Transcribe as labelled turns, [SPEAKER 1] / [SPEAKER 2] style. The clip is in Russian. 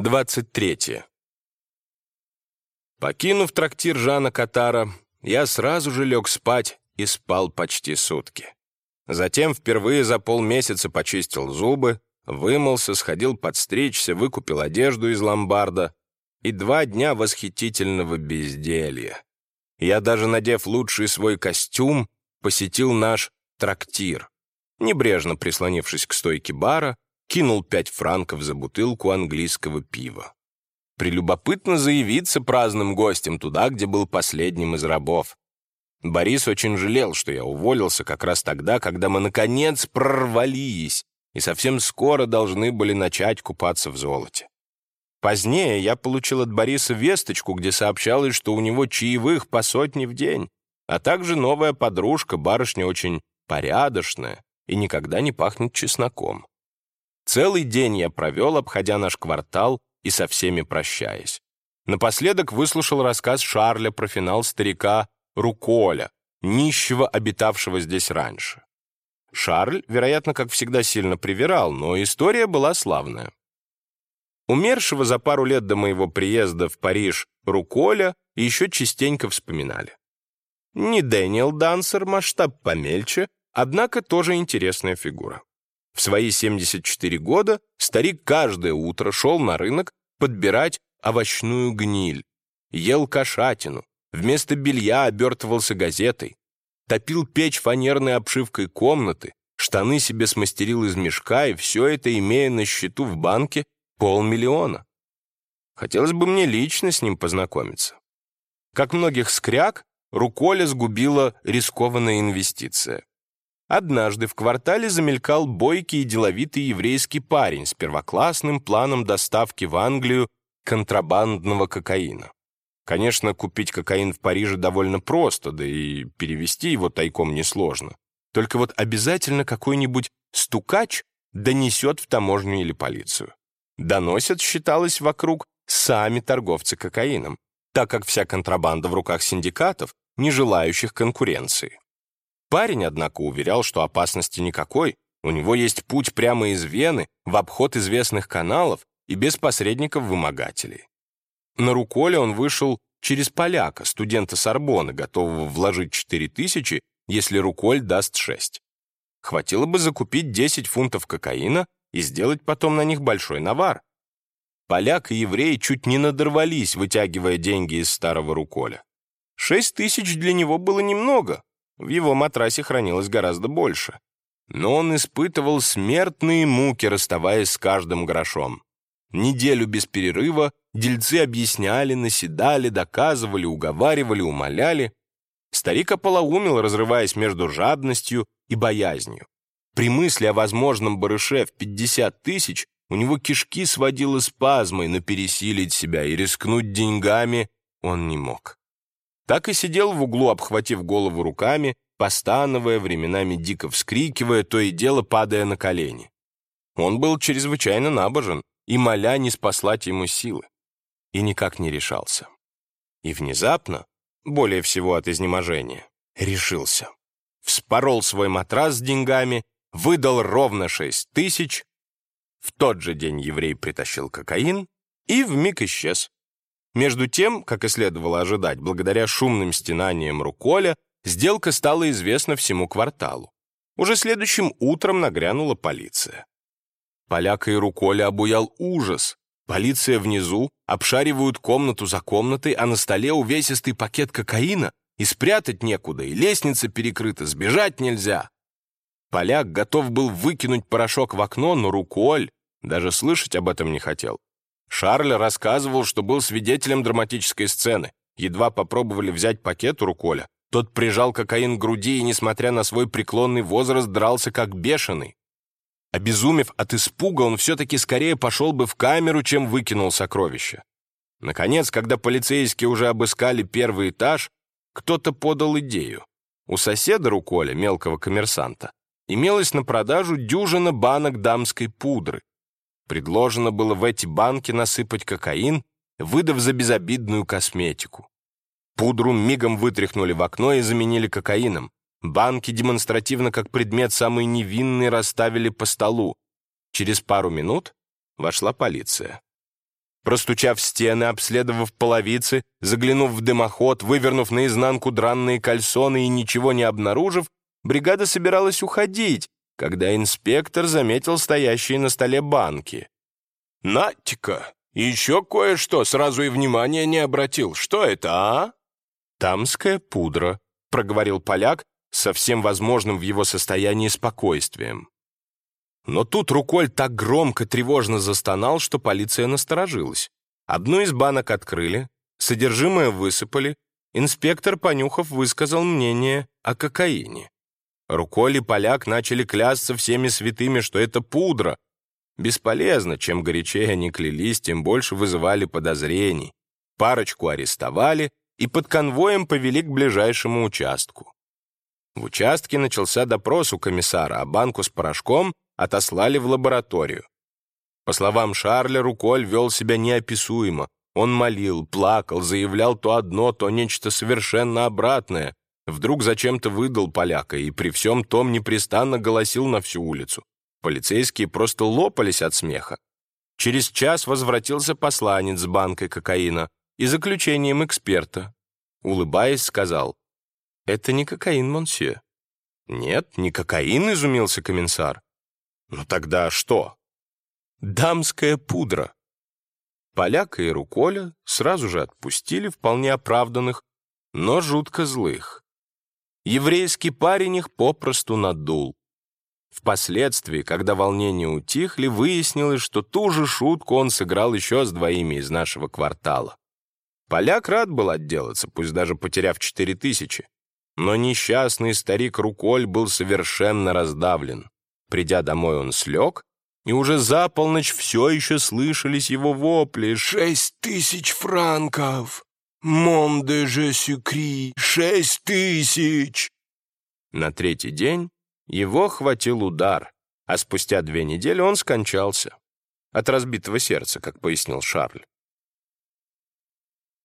[SPEAKER 1] 23. Покинув трактир Жана Катара, я сразу же лег спать и спал почти сутки. Затем впервые за полмесяца почистил зубы, вымылся, сходил подстричься, выкупил одежду из ломбарда и два дня восхитительного безделья. Я даже, надев лучший свой костюм, посетил наш трактир. Небрежно прислонившись к стойке бара, кинул пять франков за бутылку английского пива. Прелюбопытно заявиться праздным гостем туда, где был последним из рабов. Борис очень жалел, что я уволился как раз тогда, когда мы, наконец, прорвались и совсем скоро должны были начать купаться в золоте. Позднее я получил от Бориса весточку, где сообщалось, что у него чаевых по сотне в день, а также новая подружка, барышня очень порядочная и никогда не пахнет чесноком. Целый день я провел, обходя наш квартал и со всеми прощаясь. Напоследок выслушал рассказ Шарля про финал старика Руколя, нищего, обитавшего здесь раньше. Шарль, вероятно, как всегда сильно привирал, но история была славная. Умершего за пару лет до моего приезда в Париж Руколя еще частенько вспоминали. Не Дэниел Дансер, масштаб помельче, однако тоже интересная фигура. В свои 74 года старик каждое утро шел на рынок подбирать овощную гниль, ел кошатину, вместо белья обертывался газетой, топил печь фанерной обшивкой комнаты, штаны себе смастерил из мешка, и все это, имея на счету в банке полмиллиона. Хотелось бы мне лично с ним познакомиться. Как многих скряг, Руколя сгубила рискованная инвестиция. Однажды в квартале замелькал бойкий и деловитый еврейский парень с первоклассным планом доставки в Англию контрабандного кокаина. Конечно, купить кокаин в Париже довольно просто, да и перевести его тайком несложно. Только вот обязательно какой-нибудь стукач донесет в таможню или полицию. Доносят, считалось вокруг, сами торговцы кокаином, так как вся контрабанда в руках синдикатов, не желающих конкуренции. Парень, однако, уверял, что опасности никакой, у него есть путь прямо из Вены в обход известных каналов и без посредников-вымогателей. На Руколе он вышел через поляка, студента Сорбоны, готового вложить 4 тысячи, если Руколь даст 6. Хватило бы закупить 10 фунтов кокаина и сделать потом на них большой навар. Поляк и еврей чуть не надорвались, вытягивая деньги из старого Руколя. 6 тысяч для него было немного, в его матрасе хранилось гораздо больше. Но он испытывал смертные муки, расставаясь с каждым грошом. Неделю без перерыва дельцы объясняли, наседали, доказывали, уговаривали, умоляли. Старик ополоумел, разрываясь между жадностью и боязнью. При мысли о возможном барыше в 50 тысяч у него кишки сводило спазмой, но пересилить себя и рискнуть деньгами он не мог так и сидел в углу, обхватив голову руками, постановая, временами дико вскрикивая, то и дело падая на колени. Он был чрезвычайно набожен, и моля не спаслать ему силы. И никак не решался. И внезапно, более всего от изнеможения, решился. Вспорол свой матрас с деньгами, выдал ровно шесть тысяч. В тот же день еврей притащил кокаин и вмиг исчез. Между тем, как и следовало ожидать, благодаря шумным стенаниям Руколя, сделка стала известна всему кварталу. Уже следующим утром нагрянула полиция. Поляка и Руколя обуял ужас. Полиция внизу, обшаривают комнату за комнатой, а на столе увесистый пакет кокаина, и спрятать некуда, и лестница перекрыта, сбежать нельзя. Поляк готов был выкинуть порошок в окно, но Руколь даже слышать об этом не хотел. Шарль рассказывал, что был свидетелем драматической сцены. Едва попробовали взять пакет у Руколя. Тот прижал кокаин к груди и, несмотря на свой преклонный возраст, дрался как бешеный. Обезумев от испуга, он все-таки скорее пошел бы в камеру, чем выкинул сокровище. Наконец, когда полицейские уже обыскали первый этаж, кто-то подал идею. У соседа Руколя, мелкого коммерсанта, имелась на продажу дюжина банок дамской пудры. Предложено было в эти банки насыпать кокаин, выдав за безобидную косметику. Пудру мигом вытряхнули в окно и заменили кокаином. Банки демонстративно, как предмет самый невинный, расставили по столу. Через пару минут вошла полиция. Простучав стены, обследовав половицы, заглянув в дымоход, вывернув наизнанку дранные кальсоны и ничего не обнаружив, бригада собиралась уходить, когда инспектор заметил стоящие на столе банки. «Натика, еще кое-что, сразу и внимания не обратил. Что это, а?» «Тамская пудра», — проговорил поляк со всем возможным в его состоянии спокойствием. Но тут Руколь так громко, тревожно застонал, что полиция насторожилась. Одну из банок открыли, содержимое высыпали, инспектор, понюхав, высказал мнение о кокаине. Руколь и поляк начали клясться всеми святыми, что это пудра. Бесполезно, чем горячее они клялись, тем больше вызывали подозрений. Парочку арестовали и под конвоем повели к ближайшему участку. В участке начался допрос у комиссара, а банку с порошком отослали в лабораторию. По словам Шарля, Руколь вел себя неописуемо. Он молил, плакал, заявлял то одно, то нечто совершенно обратное. Вдруг зачем-то выдал поляка и при всем том непрестанно голосил на всю улицу. Полицейские просто лопались от смеха. Через час возвратился посланец с банкой кокаина и заключением эксперта. Улыбаясь, сказал, «Это не кокаин, монсье». «Нет, не кокаин», — изумился комиссар. Ну тогда что? Дамская пудра. Поляка и Руколя сразу же отпустили вполне оправданных, но жутко злых. Еврейский парень их попросту надул. Впоследствии, когда волнения утихли, выяснилось, что ту же шутку он сыграл еще с двоими из нашего квартала. Поляк рад был отделаться, пусть даже потеряв четыре тысячи. Но несчастный старик Руколь был совершенно раздавлен. Придя домой, он слег, и уже за полночь все еще слышались его вопли. «Шесть тысяч франков! Мон де же сюкри! Шесть тысяч!» На третий день его хватил удар, а спустя две недели он скончался. От разбитого сердца, как пояснил Шарль.